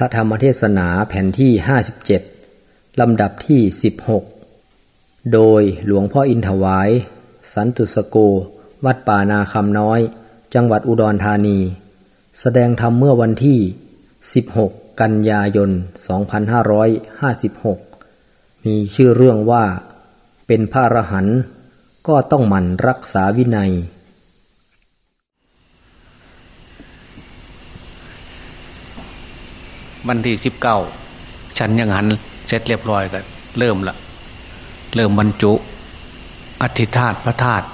พระธรรมเทศนาแผ่นที่ 57 ลำดับที่ 16 โดยหลวงพ่ออินถวาย สันตุสโก วัดป่านาคำน้อย จังหวัดอุดรธานี แสดงธรรมเมื่อวันที่ 16 กันยายน 2556 มีชื่อเรื่องว่า เป็นพระอรหันต์ก็ต้องหมั่นรักษาวินัย วันที่สิบเก้าฉันยังหันเสร็จเรียบร้อยก็เริ่มละเริ่มบรรจุอธิธาตพระธาตุ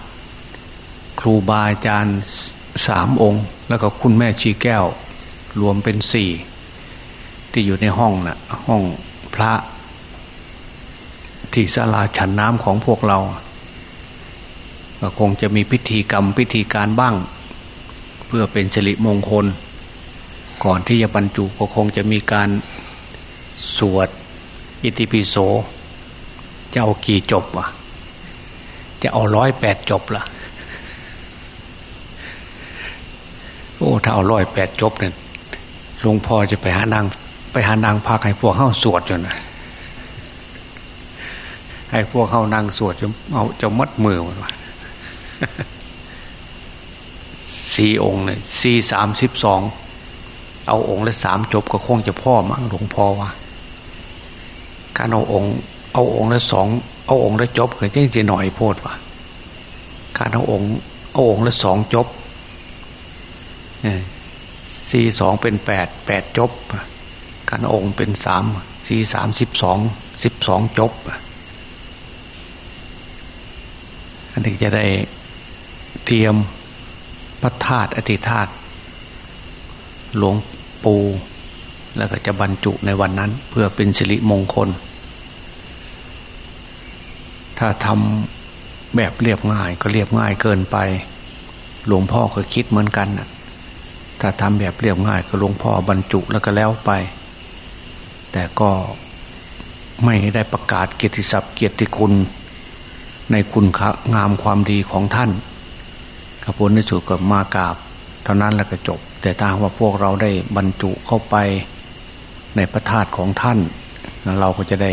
ครูบาอาจารย์สามองค์ แล้วก็คุณแม่ชีแก้ว รวมเป็นสี่ที่อยู่ในห้องนะ่ะ ห้องพระ ที่ศาลาฉันน้ำของพวกเราก็คงจะมีพิธีกรรมพิธีการบ้าง เพื่อเป็นสิริมงคล ก่อนที่จะบรรจุก็คงจะมีการสวดอิติปิโส จะเอากี่จบวะจะเอาร้อยแปดจบละ่ะ โอ้ถ้าเอาร้อยแปดจบเนี่ยหลวงพ่อจะไปหานางไปหานางพักให้พวกเข้าสวดจนนะให้พวกเข้านางสวดจะเอาจะมัดมือมันวะสี่องค์เนี่ยสี่สามสิบสอง เอาองค์ละสามจบก็คงจะพ่อมั้งหลวงพ่อว่าการเอาองค์ เอาองค์ละสองเอาองค์ละจบก็ยังจะหน่อยโพดว่ะการเอาองค์เอาองค์ละสองจบสี่สองเป็นแปดแปดจบการองค์เป็นสามสี่สามสิบสองสิบสองจบอันนี้จะได้เตรียมพระธาตุอธิธาตุหลวง ปู แล้วก็จะบรรจุในวันนั้น เพื่อเป็นสิริมงคล ถ้าทำแบบเรียบง่ายก็เรียบง่ายเกินไป หลวงพ่อก็คิดเหมือนกันนะถ้าทำแบบเรียบง่ายก็หลวงพ่อบรรจุแล้วก็แล้วไป แต่ก็ไม่ได้ประกาศเกียรติศัพท์เกียรติคุณ ในคุณงามความดีของท่านกระผลในสุดก็มากราบ เท่านั้นแล้วก็จบ แต่ถ้าว่าพวกเราได้บรรจุเข้าไปในพระธาตุของท่าน เราก็จะได้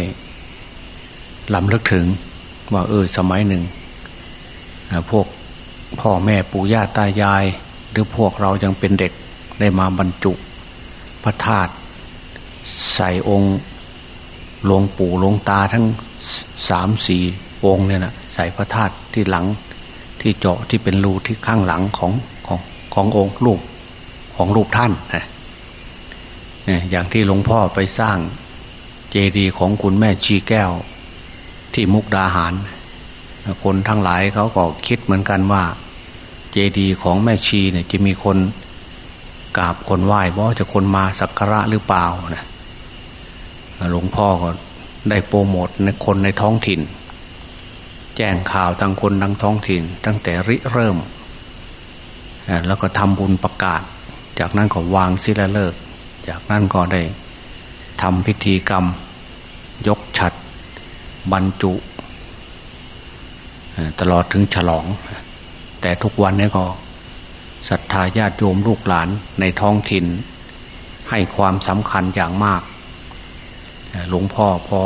ลำลึกถึงว่าเออสมัยหนึ่ง พวกพ่อแม่ปู่ย่าตายาย หรือพวกเรายังเป็นเด็กได้มาบรรจุพระธาตุใส่องค์หลวงปู่หลวงตาทั้งสามสี่องค์เนี่ยนะใส่พระธาตุที่หลังที่เจาะที่เป็นรูที่ข้างหลังของของขององค์รูป ของรูปท่านอย่างที่หลวงพ่อไปสร้างเจดีย์ของคุณแม่ชีแก้ว ที่มุกดาหาร คนทั้งหลายเขาก็คิดเหมือนกันว่า เจดีย์ของแม่ชีเนี่ยจะมีคนกราบคนไหว้บ่จะคนมาสักการะหรือเปล่านะหลวงพ่อก็ได้โปรโมทในคนในท้องถิ่น แจ้งข่าวทางคนทางท้องถิ่น ตั้งแต่ริเริ่ม แล้วก็ทำบุญประกาศ จากนั้นก็วางศิลาฤกษ์จากนั้นก็ได้ทำพิธีกรรม ยกฉัดบรรจุ ตลอดถึงฉลอง แต่ทุกวันนี้ก็ศรัทธาญาติโยมลูกหลานในท้องถิ่น ให้ความสำคัญอย่างมาก หลวงพ่อพอ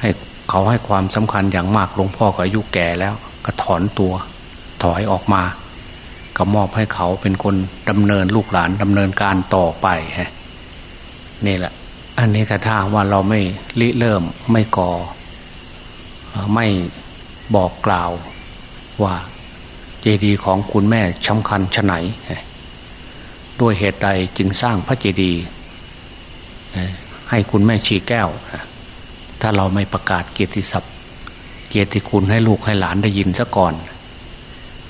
ให้เขาให้ความสำคัญอย่างมากหลวงพ่อก็อายุแก่แล้ว ก็ถอนตัวถอยออกมา ก็มอบให้เขาเป็นคนดำเนินลูกหลานดำเนินการต่อไปฮะนี่แหละ อันนี้กระท่าว่าเราไม่ริเริ่มไม่ก่อ ไม่บอกกล่าวว่าเจดีย์ของคุณแม่สำคัญชะไหน ด้วยเหตุใดจึงสร้างพระเจดีย์ให้คุณแม่ชีแก้ว ถ้าเราไม่ประกาศเกียรติศัพท์ เกียรติคุณให้ลูกให้หลานได้ยินซะก่อน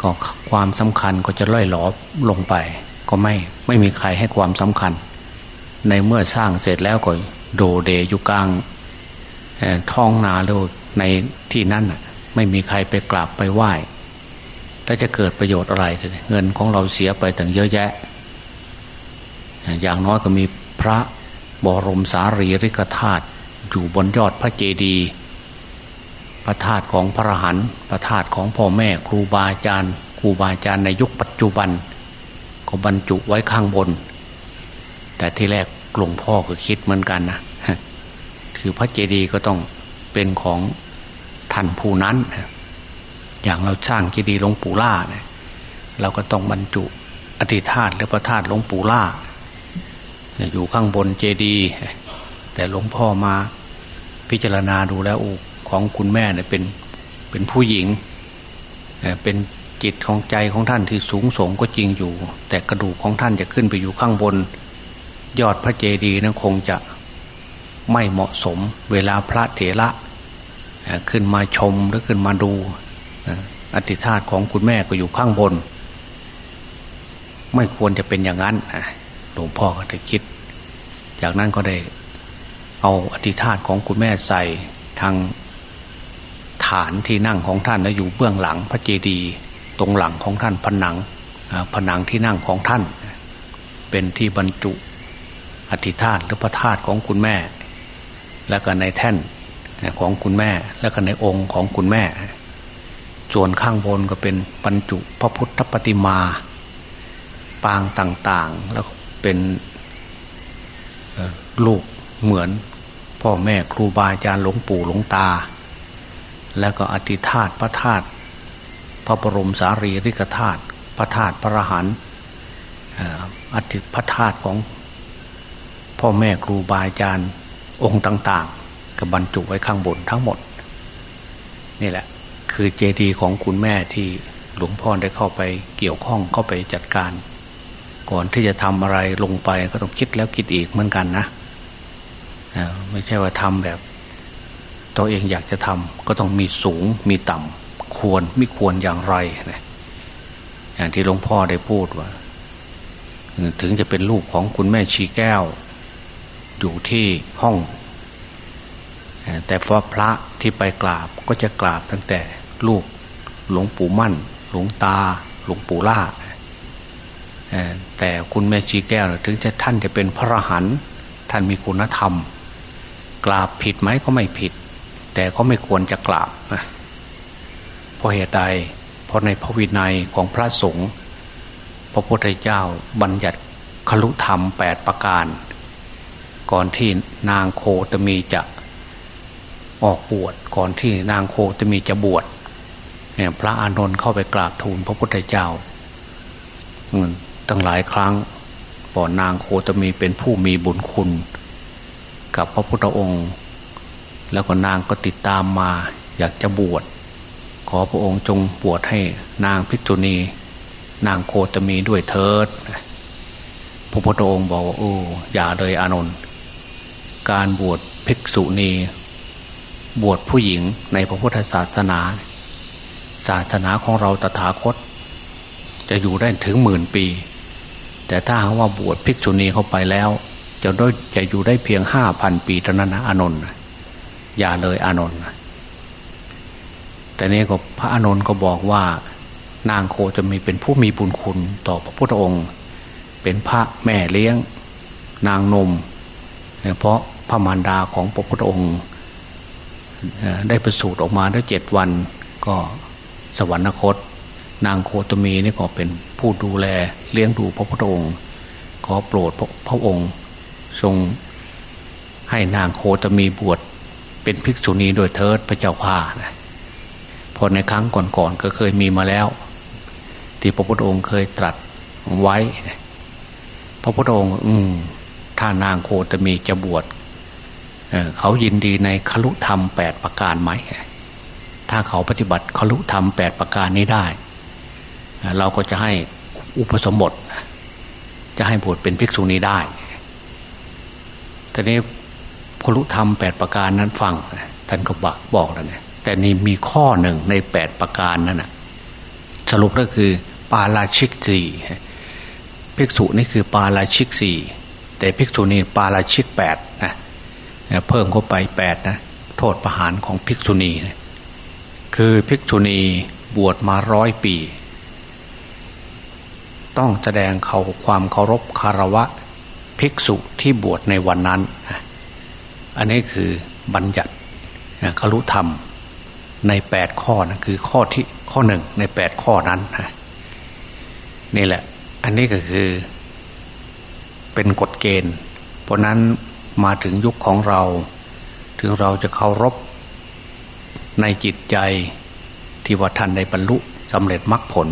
ก็ความสำคัญก็จะล่อยหลอลงไป ก็ไม่ไม่มีใครให้ความสำคัญ ในเมื่อสร้างเสร็จแล้วก็โดเดอยู่กลางท้องนาหรือในที่นั่นไม่มีใครไปกราบไปไหว้แล้วจะเกิดประโยชน์อะไร เงินของเราเสียไปถึงเยอะแยะ อย่างน้อยก็มีพระบรมสารีริกธาตุอยู่บนยอดพระเจดีย์ พระธาตุของพระหันพระธาตุของพ่อแม่ครูบาอาจารย์ครูบาอาจารย์ในยุคปัจจุบัน ก็บรรจุไว้ข้างบน แต่ที่แรกหลวงพ่อก็คิดเหมือนกันนะคือพระเจดีย์ก็ต้องเป็นของท่านผู้นั้น อย่างเราสร้างเจดีย์หลวงปู่ล่าเนี่ยเราก็ต้องบรรจุอธิธาตุหรือพระธาตุหลวงปู่ล่าอยู่ข้างบนเจดีย์แต่หลวงพ่อมาพิจารณาดูแล้วอ ของคุณแม่เนี่ยเป็นเป็นผู้หญิงเป็นจิตของใจของท่านที่สูงส่งก็จริงอยู่ แต่กระดูกของท่านจะขึ้นไปอยู่ข้างบน ยอดพระเจดีย์นั้นคงจะไม่เหมาะสม เวลาพระเถระขึ้นมาชมหรือขึ้นมาดูอธิธาตของคุณแม่ก็อยู่ข้างบน ไม่ควรจะเป็นอย่างนั้นหลวงพ่อก็ได้คิด จากนั้นก็ได้เอาอธิธาตของคุณแม่ใส่ทาง ฐานที่นั่งของท่านแล้วอยู่เบื้องหลังพระเจดีย์ตรงหลังของท่านผนังผนังที่นั่งของท่าน เป็นที่บรรจุอธิธาตหรือพระธาตุของคุณแม่ แล้วก็ในแท่นของคุณแม่ แล้วก็ในองค์ของคุณแม่ส่วนข้างบนก็เป็นบรรจุพระพุทธปฏิมา ปางต่างๆ แล้วเป็นลูกเหมือนพ่อแม่ครูบาอาจารย์หลวงปู่หลวงตา แล้วก็อธิธาตพระธาตุพระบรมสารีริกธาตุพระธาตุพระหันอธิพระธาตุของพ่อแม่ครูบาอาจารย์องค์ต่าง ๆ ก็บรรจุไว้ข้างบนทั้งหมด นี่แหละ คือเจดีย์ของคุณแม่ที่หลวงพ่อได้เข้าไปเกี่ยวข้องเข้าไปจัดการ ก่อนที่จะทำอะไรลงไปก็ต้องคิดแล้วคิดอีกเหมือนกันนะไม่ใช่ว่าทำแบบ ตัวเองอยากจะทำก็ต้องมีสูงมีต่ำควรไม่ควรอย่างไรนะอย่างที่หลวงพ่อได้พูดว่า ถึงจะเป็นลูกของคุณแม่ชีแก้ว อยู่ที่ห้อง แต่พระพระที่ไปกราบก็จะกราบตั้งแต่ลูกหลวงปู่มั่น หลวงตา หลวงปู่ล่าแต่คุณแม่ชีแก้วถึงจะท่านจะเป็นพระรหันท่านมีคุณธรรม กราบผิดไหมก็ไม่ผิด แต่ก็ไม่ควรจะกราบนะเพราะเหตุใด เพราะในพระวินัยของพระสงฆ์พระพุทธเจ้าบัญญัติคลุธรรมแปดประการ ก่อนที่นางโคตมีจะออกบวชก่อนที่นางโคตมีจะบวชเนี่ยพระอานนท์เข้าไปกราบทูลพระพุทธเจ้าตั้งหลายครั้งปอนางโคตมีเป็นผู้มีบุญคุณ กับพระพุทธองค์ แล้วก็นางก็ติดตามมา อยากจะบวช ขอพระองค์จงบวชให้นางพิจุณี นางโคตมีด้วยเถิดพระพุทธองค์บอกว่าโอ้อย่าเลยอานนท์การบวชภิกษุณี บวชผู้หญิงในพระพุทธศาสนา ศาสนาของเราตถาคต จะอยู่ได้ถึงหมื่นปี แต่ถ้าว่าบวชภิกษุณีเข้าไปแล้ว จะได้จะอยู่ได้เพียงห้าพันปีเท่านั้นนะอานนท์ อย่าเลยอานนท์แต่นี้ก็พระอานนท์ก็บอกว่านางโคจะมีเป็นผู้มีบุญคุณต่อพระพุทธองค์ เป็นพระแม่เลี้ยงนางนม เพราะพระมารดาของพระพุทธองค์ ได้ประสูติออกมาได้เจ็ดวันก็สวรรคต นางโคตมีนี่ก็เป็นผู้ดูแลเลี้ยงดูพระพุทธองค์ ขอโปรดพระองค์ทรงให้นางโคตมีบวช เป็นภิกษุณีโดยเทิดพระเจ้าพานะพอในครั้งก่อนๆกก็เคยมีมาแล้ว ที่พระพุทธองค์เคยตรัสไว้ พระพุทธองค์ อืมถ้านางโคตมีจะบวชเเขายินดีในคลุธรรมแปดประการไหม ถ้าเขาปฏิบัติคลุธรรมแปดประการนี้ได้ เราก็จะให้อุปสมบท จะให้บวชเป็นภิกษุณีได้แต่นี้ พลุธรรมแปดประการนั้นฟังท่านก็บอกบอกแล้วเนี่ยแต่นี่มีข้อหนึ่งในแปดประการนั้นนะสรุปก็คือ ปาราชิกสี่ภิกษุนี่คือปาราชิกสี่แต่ภิกษุนี่ปาราชิกแปดนะเพิ่มเข้าไปแปดนะโทษประหารของภิกษุณีนะคือภิกษุณีบวชมาร้อยปี ต้องแสดงเขาความเคารพคารวะ ภิกษุที่บวชในวันนั้น อันนี้คือบัญญัติครุธรรมในแปดข้อนะคือข้อที่ข้อหนึ่งในแปดข้อนั้นนี่แหละ อันนี้ก็คือเป็นกฎเกณฑ์ เพราะนั้นมาถึงยุคของเรา ถึงเราจะเคารพในจิตใจที่ว่าท่านได้บรรลุสำเร็จมรรคผล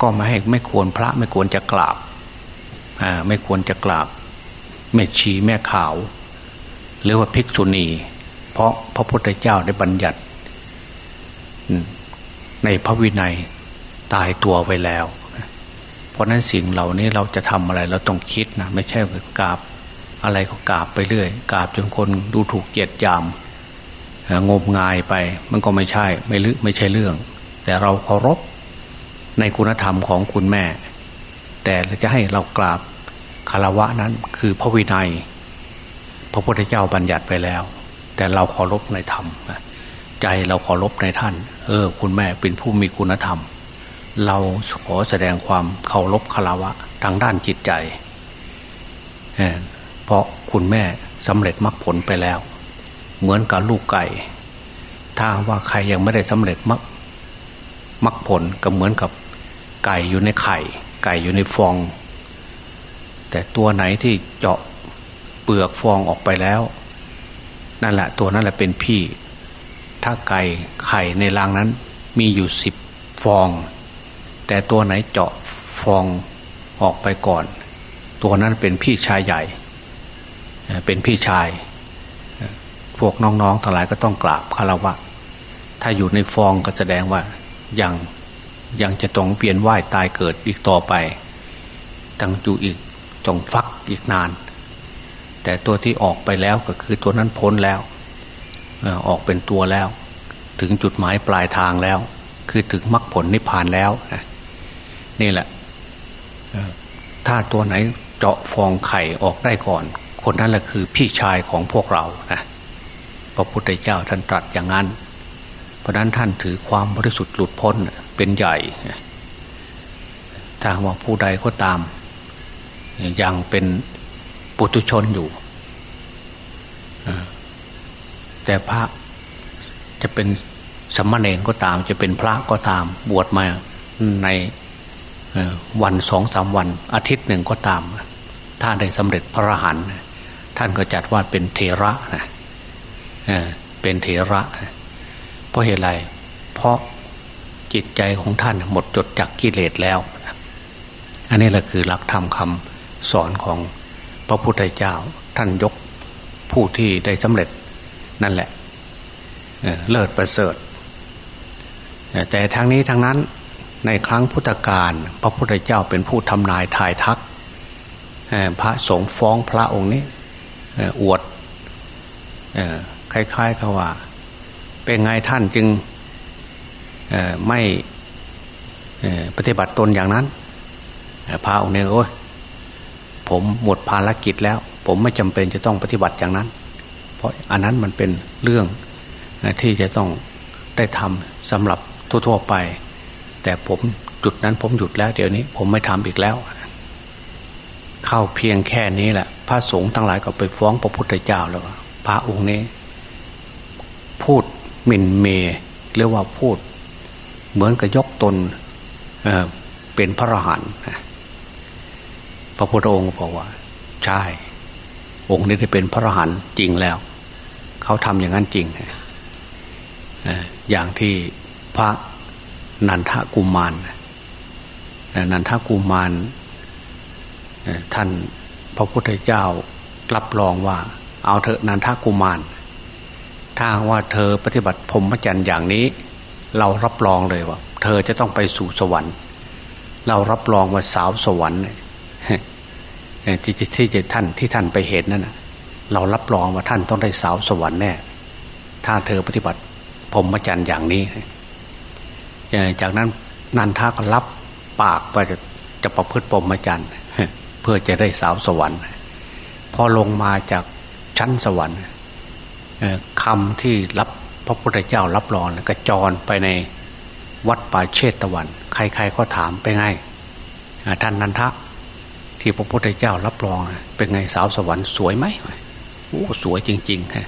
ก็ไม่ให้ไม่ควรพระไม่ควรจะกราบไม่ควรจะกราบแม่ชีแม่ขาว รือว่าภิกษุณี เพราะพระพุทธเจ้าได้บัญญัติ ในพระวินัยตายตัวไว้แล้ว เพราะนั้นสิ่งเหล่านี้เราจะทำอะไรเราต้องคิดนะไม่ใช่กราบอะไรก็กราบไปเรื่อยกราบจนคนดูถูกเกียดยามงมงายไป มันก็ไม่ใช่ไม่ลึไม่ใช่เรื่อง แต่เราเคารพในคุณธรรมของคุณแม่ แต่จะให้เรากราบคารวะนั้นคือพระวินัย ระพุทธเจ้าบัญญัติไปแล้ว แต่เราเคารพในธรรมใจเราเคารพในท่าน เออ คุณแม่เป็นผู้มีคุณธรรม เราขอแสดงความเคารพคารวะทางด้านจิตใจเพราะคุณแม่สำเร็จมรรคผลไปแล้ว เหมือนกับลูกไก่ ถ้าว่าใครยังไม่ได้สำเร็จมรรคมรรคผลก็เหมือนกับไก่อยู่ในไข่ ไก่อยู่ในฟอง แต่ตัวไหนที่เจาะ เปลือกฟองออกไปแล้ว นั่นแหละตัวนั้นแหละเป็นพี่ ถ้าไก่ไข่ในรังนั้น มีอยู่สิบฟอง แต่ตัวไหนเจาะฟองออกไปก่อน ตัวนั้นเป็นพี่ชายใหญ่ เป็นพี่ชาย พวกน้องๆทั้งหลายก็ต้องกราบคารวะ ถ้าอยู่ในฟองก็แสดงว่ายังยังจะต้องเปลี่ยนว่ายตายเกิดอีกต่อไปตั้งอยู่อีกต้องฟักอีกนาน แต่ตัวที่ออกไปแล้วก็คือตัวนั้นพ้นแล้วออกเป็นตัวแล้ว ถึงจุดหมายปลายทางแล้ว คือถึงมรรคผลนิพพานแล้วนี่แหละถ้าตัวไหนเจาะฟองไข่ออกได้ก่อน คนนั้นแหละคือพี่ชายของพวกเรานะพระพุทธเจ้าท่านตรัสอย่างนั้น เพราะนั้นท่านถือความบริสุทธิ์หลุดพ้นเป็นใหญ่ถ้าว่าผู้ใดก็ตามยังเป็นปุถุชนอยู่ แต่พระจะเป็นสมณเณรก็ตาม จะเป็นพระก็ตาม บวชมาในวันสองสามวัน อาทิตย์หนึ่งก็ตาม ถ้าได้สำเร็จพระรหันต์ท่านก็จัดว่าเป็นเทระนะเป็นเทระ เพราะเหตุไร เพราะจิตใจของท่านหมดจดจากกิเลสแล้ว อันนี้แหละคือหลักธรรมคำสอนของพระพุทธเจ้า ท่านยก ผู้ที่ได้สำเร็จนั่นแหละเลิศประเสริฐ แต่ทางนี้ทางนั้นในครั้งพุทธกาลพระพุทธเจ้าเป็นผู้ทำนายทายทัก พระสงฆ์ฟ้องพระองค์นี้อวดคล้ายๆกับว่า เป็นไงท่านจึงไม่ปฏิบัติตนอย่างนั้นพระองค์นี่ยโอ้ยผมหมดภารกิจแล้ว ผมไม่จำเป็นจะต้องปฏิบัติอย่างนั้น เพราะอันนั้นมันเป็นเรื่องที่จะต้องได้ทำสำหรับทั่วๆไป แต่ผมจุดนั้นผมหยุดแล้ว เดี๋ยวนี้ผมไม่ทำอีกแล้ว เข้าเพียงแค่นี้แหละ พระสงฆ์ทั้งหลายก็ไปฟ้องพระพุทธเจ้าแล้วพระองค์นี้ พูดหมิ่นเมเรียกว่าพูด เหมือนกับยกตนเเป็นพระอรหันต์พระพุทธองค์บอกว่า ใช่ องค์นี้ได้เป็นพระอรหันต์จริงแล้ว เขาทำอย่างนั้นจริงอย่างที่พระนันทกุมารนันทกุมารท่านพระพุทธเจ้ารับรองว่า เอาเถอะนันทกุมาร ถ้าว่าเธอปฏิบัติพรหมจรรย์อย่างนี้ เรารับรองเลยว่า เธอจะต้องไปสู่สวรรค์ เรารับรองว่าสาวสวรรค์ ที่ที่จะท่านที่ท่านไปเห็นนั่นเรารับรองว่าท่านต้องได้สาวสวรรค์แน่ถ้าเธอปฏิบัติพรหมจรรย์อย่างนี้ จากนั้นนันทาก็รับปากว่าจะจะประพฤติพรหมจรรย์เพื่อจะได้สาวสวรรค์ พอลงมาจากชั้นสวรรค์คำที่รับพระพุทธเจ้ารับรองกระจรไปในวัดป่าเชตตะวัน ใครๆก็ถามไปไงท่านนันทะ ที่พระพุทธเจ้ารับรองเป็นไงสาวสวรรค์สวยไหมโอ้สวยจริง ๆฮะ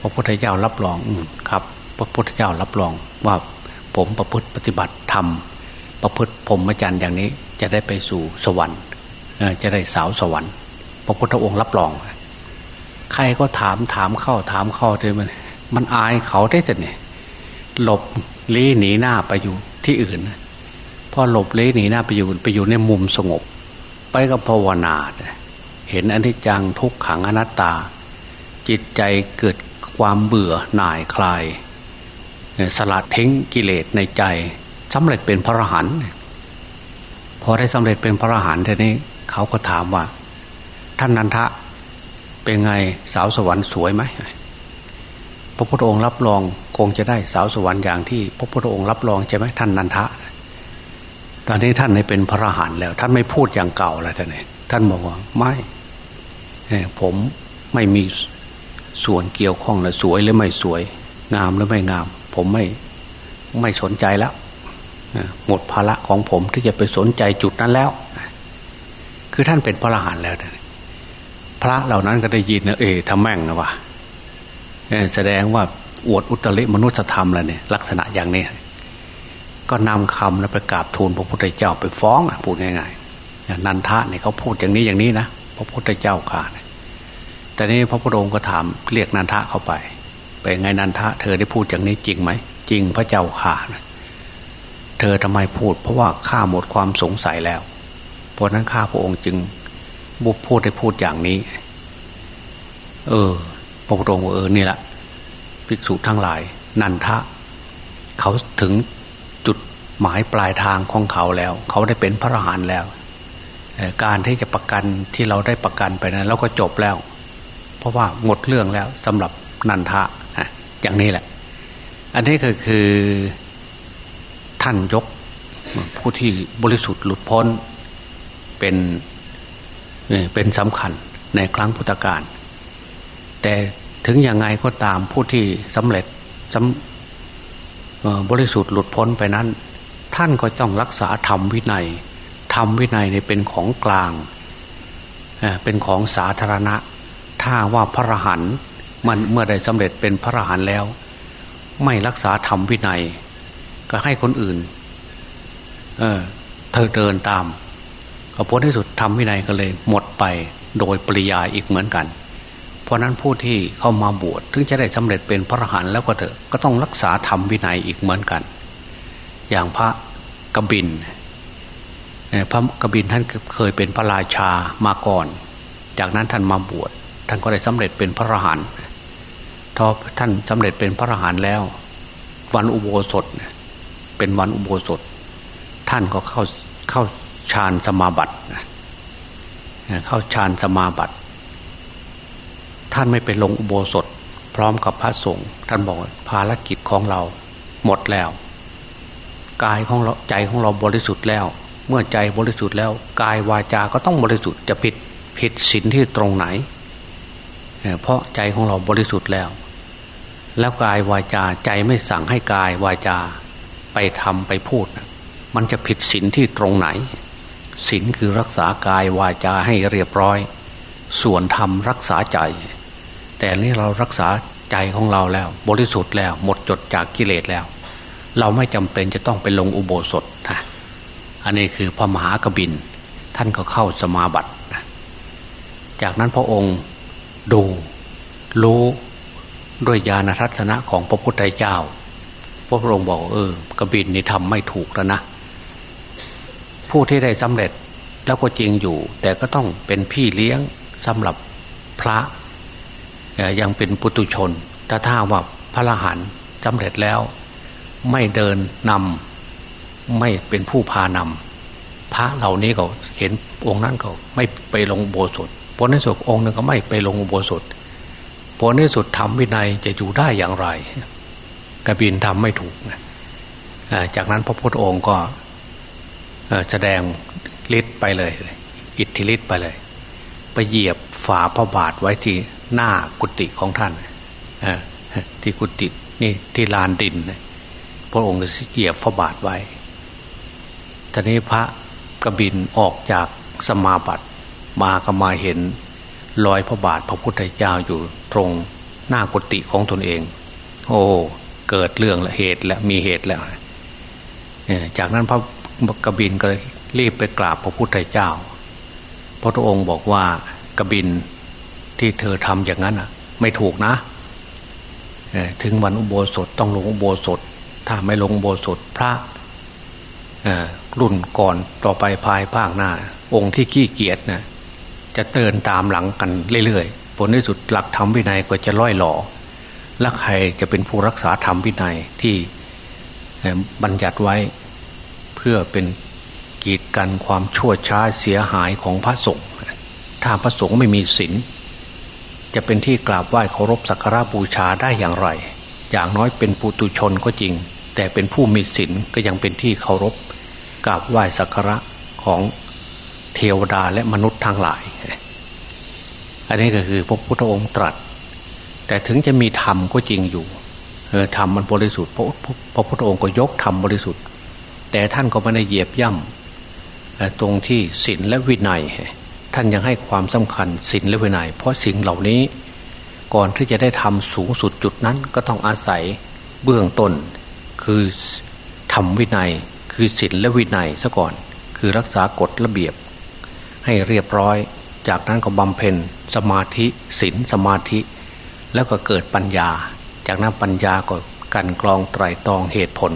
พระพุทธเจ้ารับรองอครับ พระพุทธเจ้ารับรองว่าผมประพฤติปฏิบัติธรรมประพฤติพรหมจรรย์อย่างนี้จะได้ไปสู่สวรรค์จะได้สาวสวรรค์ พระพุทธองค์รับรอง ใครก็ถามถามเข้าถามเข้าเลยมัน มันอายเขาได้แต่เนี่ยหลบลี้หนีหน้าไปอยู่ที่อื่น พอหลบเลี้หนีหน้าไปอยู่ไปอยู่ในมุมสงบ ไปกับภาวนา เห็นอนิจจังทุกขังอนัตตา จิตใจเกิดความเบื่อหน่ายคลาย สลัดทิ้งกิเลสในใจสำเร็จเป็นพระอรหันต์พอได้สำเร็จเป็นพระอรหันต์ทีนี้เขาก็ถามว่า ท่านนันทะเป็นไงสาวสวรรค์สวยไหมพระพุทธองค์รับรองคงจะได้สาวสวรรค์อย่างที่ พระพุทธองค์รับรองใช่ไหมท่านนันทะ ตอนนี้ท่านในเป็นพระอรหันต์แล้ว ท่านไม่พูดอย่างเก่าแล้วท่านเนี่ยท่านบอกว่าไม่ผมไม่มีส่วนเกี่ยวข้องเลยสวยหรือไม่สวย งามหรือไม่งาม ผมไม่ไม่สนใจแล้วหมดภาระของผมที่จะไปสนใจจุดนั้นแล้ว คือท่านเป็นพระอรหันต์แล้วพระเหล่านั้นก็ได้ยินนะเอทำแม่งนะวะแสดงว่าอวดอุตริมนุษยธรรมแล้วเนี่ย ลักษณะอย่างนี้ ก็นำคำแล้วประกาศทูลพระพุทธเจ้าไปฟ้องพูดง่ายๆนันทะเนี่ยเขาพูดอย่างนี้อย่างนี้นะพระพุทธเจ้าข่าแต่นี้พระพุทธองค์ก็ถามเรียกนันทะเข้าไปไปไงนันทะ เธอได้พูดอย่างนี้จริงไหมจริงพระเจ้าข่านะเธอทำไมพูด เพราะว่าข้าหมดความสงสัยแล้ว เพราะนั้นข้าพระองค์จึงบุพพูดได้พูดอย่างนี้ เออพระพุทธองค์เออนี่แหละภิกษุทั้งหลาย นันทะ เขาถึง หมายปลายทางของเขาแล้ว เขาได้เป็นพระอรหันต์แล้ว การที่จะประกันที่เราได้ประกันไปนะั้นเราก็จบแล้ว เพราะว่าหมดเรื่องแล้วสำหรับนันทะอย่างนี้แหละ อันนี้ก็คือท่านยกผู้ที่บริสุทธิ์หลุดพ้นเป็นเป็นสำคัญในครั้งพุทธกาลแต่ถึงยังไงก็ตามผู้ที่สำเร็จสำบริสุทธิ์หลุดพ้นไปนั้น ท่านก็ต้องรักษาธรรมวินัยธรรมวินัยเนี่ยเป็นของกลางเป็นของสาธารณะ ถ้าว่าพระรหันมันเมื่อได้สำเร็จเป็นพระรหันแล้ว ไม่รักษาธรรมวินัย ก็ให้คนอื่น เออเธอเดินตามก็ผลที่สุดธรรมวินัยก็เลยหมดไปโดยปริยายอีกเหมือนกัน เพราะนั้นผู้ที่เข้ามาบวชถึงจะได้สำเร็จเป็นพระรหันต์แล้วก็เถอะก็ต้องรักษาธรรมวินัยอีกเหมือนกัน อย่างพระกบินพระกบินท่านเคยเป็นพระราชามาก่อน จากนั้นท่านมาบวชท่านก็ได้สำเร็จเป็นพระอรหันต์ทอท่านสำเร็จเป็นพระอรหันต์แล้ว วันอุโบสถเป็นวันอุโบสถ ท่านก็เข้าเข้าฌานสมาบัติเข้าฌานสมาบัติ ท่านไม่ไปลงอุโบสถ พร้อมกับพระสงฆ์ท่านบอกภารกิจของเราหมดแล้ว กายของเราใจของเราบริสุทธิ์แล้ว เมื่อใจบริสุทธิ์แล้ว กายวาจาก็ต้องบริสุทธิ์จะผิดผิดศีลที่ตรงไหน เพราะใจของเราบริสุทธิ์แล้ว แล้วกายวาจาใจไม่สั่งให้กายวาจาไปทำไปพูด มันจะผิดศีลที่ตรงไหนศีลคือรักษากายวาจาให้เรียบร้อย ส่วนธรรมรักษาใจ แต่นี้เรารักษาใจของเราแล้ว บริสุทธิ์แล้ว หมดจดจากกิเลสแล้ว เราไม่จำเป็นจะต้องไปลงอุโบสถนะอันนี้คือพระมหากบินท่านก็เข้าสมาบัตินะจากนั้นพระองค์ดูรู้ด้วยญาณทัศนะของพระพุทธเจ้า พระองค์บอกเออกบินนี่ทำไม่ถูกแล้วนะ ผู้ที่ได้สำเร็จแล้วก็จริงอยู่ แต่ก็ต้องเป็นพี่เลี้ยงสำหรับพระยังเป็นปุตุชน ถ้าท่าว่าพระรหันสำเร็จแล้ว ไม่เดินนำไม่เป็นผู้พานำพระเหล่านี้ก็เห็นองค์นั้นก็ไม่ไปลงโบสถผลในสุดองค์หนึ่งก็ไม่ไปลงโบสถผลในสุดทำวินัยจะอยู่ได้อย่างไรกบินทำไม่ถูกนะจากนั้นพระพุทธองค์ก็แสดงฤทธิ์ไปเลย อิทธิฤทธิ์ไปเลย ไปเหยียบฝาพระบาทไว้ที่หน้ากุฏิของท่านที่กุฏินี่ที่ลานดิน พระองค์เหยียบพระบาทไว้ตอนนี้พระกบินออกจากสมาบัติมาก็มาเห็นรอยพระบาทพระพุทธเจ้าอยู่ตรงหน้ากุฏิของตนเอง โอ้เกิดเรื่องละเหตุและมีเหตุแล้วจากนั้นพระกบินก็รีบไปกราบพระพุทธเจ้า พระองค์บอกว่ากบินที่เธอทำอย่างนั้นอะไม่ถูกนะ ถึงวันอุโบสถต้องลงอุโบสถ ถ้าไม่ลงโบสถพระรุ่นก่อนต่อไปภายภาคหน้า องค์ที่ขี้เกียจนะจะเตือนตามหลังกันเรื่อยๆผลที่สุดหลักธรรมวินัยก็จะล่อยหล่อและใครจะเป็นผู้รักษาธรรมวินัยที่บัญญัติไว้เพื่อเป็นกีดกันความชั่วช้าเสียหายของพระสงฆ์ถ้าพระสงฆ์ไม่มีศีลจะเป็นที่กราบไหว้เคารพสักการะบูชาได้อย่างไร อย่างน้อยเป็นปุตุชนก็จริง แต่เป็นผู้มีศีลก็ยังเป็นที่เคารพกราบไหว้สักการะของเทวดาและมนุษย์ทั้งหลาย อันนี้ก็คือพระพุทธองค์ตรัส แต่ถึงจะมีธรรมก็จริงอยู่ธรรมมันบริสุทธิ์พระพุทธองค์ก็ยกธรรมบริสุทธิ์ แต่ท่านก็ไม่ได้เหยียบย่ำตรงที่ศีลและวินัย ท่านยังให้ความสำคัญศีลและวินัย เพราะสิ่งเหล่านี้ก่อนที่จะได้ทำสูงสุดจุดนั้นก็ต้องอาศัยเบื้องต้น คือทำวินัย คือศีลและวินัยซะก่อน คือรักษากฎระเบียบ ให้เรียบร้อย จากนั้นก็บำเพ็ญสมาธิศีลสมาธิ แล้วก็เกิดปัญญา จากนั้นปัญญาก็กันกรองไตรตรองเหตุผล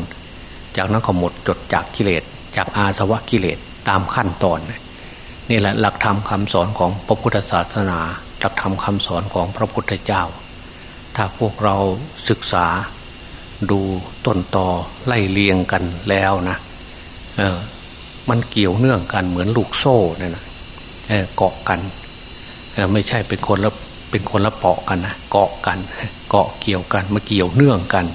จากนั้นก็หมดจดจากกิเลส จากอาสวะกิเลสตามขั้นตอนนี่แหละหลักธรรมคาสอนของพระพุทธศาสนา หลักธรรมคาสอนของพระพุทธเจ้า ถ้าพวกเราศึกษา ดูต้นตอไล่เลียงกันแล้วนะเออมันเกี่ยวเนื่องกันเหมือนลูกโซ่เนี่ยนะเเกาะกันไม่ใช่เป็นคนละเป็นคนละเปาะกันนะเกาะกัน เกาะเกี่ยวกันมาเกี่ยวเนื่องกัน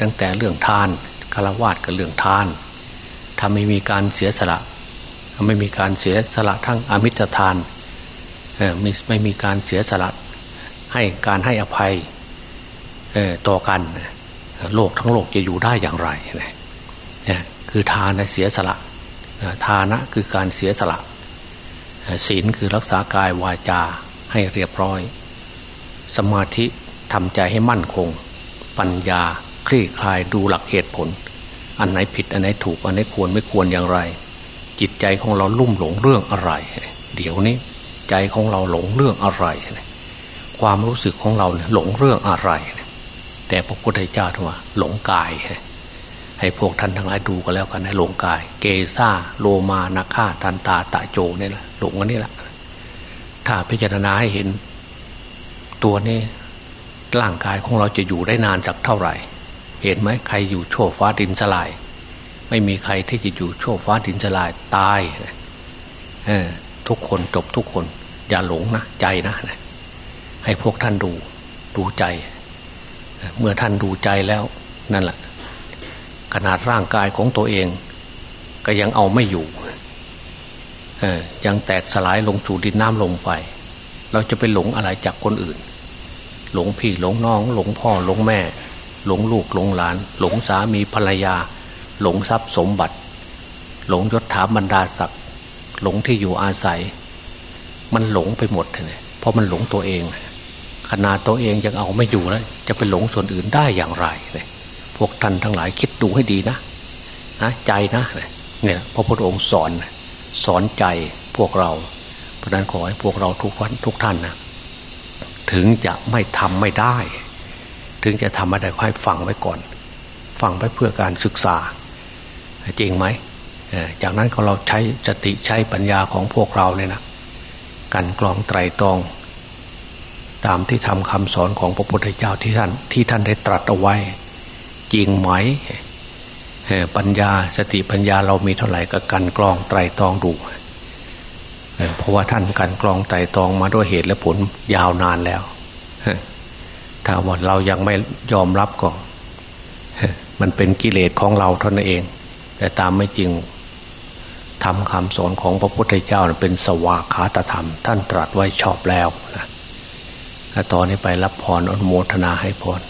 ตั้งแต่เรื่องทานคารวาสกับเรื่องทานถ้าไม่มีการเสียสละไม่มีการเสียสละทั้งอมิตรทานไม่ไม่มีการเสียสละให้การให้อภัยต่อกัน โลกทั้งโลกจะอยู่ได้อย่างไรนี่คือทานเสียสละทานะคือการเสียสละศีลคือรักษากายวาจาให้เรียบร้อย สมาธิทำใจให้มั่นคง ปัญญาคลี่คลายดูหลักเหตุผล อันไหนผิดอันไหนถูกอันไหนควรไม่ควรอย่างไร จิตใจของเราลุ่มหลงเรื่องอะไร เดี๋ยวนี้ใจของเราหลงเรื่องอะไร ความรู้สึกของเราหลงเรื่องอะไร แต่พระพุทธเจ้าว่า หลงกายให้พวกท่านทั้งหลายดูกันแล้วกันให้หลงกาย เกซ่าโลมานาคาทันตาตะโจนี่แหละหลงอันนี้แหละถ้าพิจารณาให้เห็น ตัวนี้ร่างกายของเราจะอยู่ได้นานสักเท่าไหร่ เห็นไหมใครอยู่โชฟ้าดินสลาย ไม่มีใครที่จะอยู่โชคฟ้าดินสลายตายทุกคนจบทุกคน อย่าหลงนะใจนะให้พวกท่านดูดูใจ เมื่อท่านดูใจแล้วนั่นแหละขนาดร่างกายของตัวเอง ก็ยังเอาไม่อยู่ยังแตกสลายลงสู่ดินน้ำลงไป เราจะไปหลงอะไรจากคนอื่น หลงพี่หลงน้อง หลงพ่อหลงแม่ หลงลูกหลงหลาน หลงสามีภรรยา หลงทรัพย์สมบัติ หลงยศถาบรรดาศักดิ์หลงที่อยู่อาศัย มันหลงไปหมดเลยเพราะมันหลงตัวเอง ขนาดตัวเองยังเอาไม่อยู่แล้วจะไปหลงส่วนอื่นได้อย่างไรเลยพวกท่านทั้งหลายคิดดูให้ดีนะนะใจนะเนี่ยพระพุทธองค์สอนสอนใจพวกเราเพราะนั้นขอให้พวกเราทุกท่านทุกท่านนะถึงจะไม่ทำไม่ได้ ถึงจะทำไม่ได้ให้ฟังไว้ก่อน ฟังไว้เพื่อการศึกษา จริงไหมจากนั้นเราใช้สติใช้ปัญญาของพวกเราเนี่ยนะกันกรองไตรตรอง ตามที่ทำคำสอนของพระพุทธเจ้าที่ท่านที่ท่านได้ตรัสเอาไว้ จริงไหมปัญญาสติปัญญาเรามีเท่าไหร่ก็กันกรองไตรตรองดูเพราะว่าท่านกันกรองไตรตรองมาด้วยเหตุและผลยาวนานแล้วถ้าว่าเรายังไม่ยอมรับก็มันเป็นกิเลสของเราเท่านั้นเอง แต่ตามไม่จริงทำคำสอนของพระพุทธเจ้าเป็นสวากขาตธรรม ท่านตรัสไว้ชอบแล้วนะ ตอนนี้ไปรับพรอนุโมทนาให้พร